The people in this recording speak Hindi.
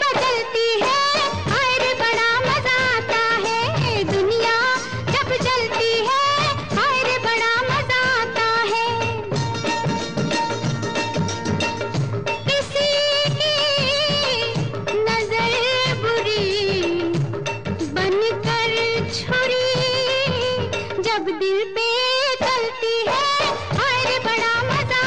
बदलती है। बड़ा मज़ा आता है। दुनिया जब है बड़ा मज़ा आता है। किसी नज़र बुरी बनकर छुरी जब दिल पे चलती है हर बड़ा मज़ा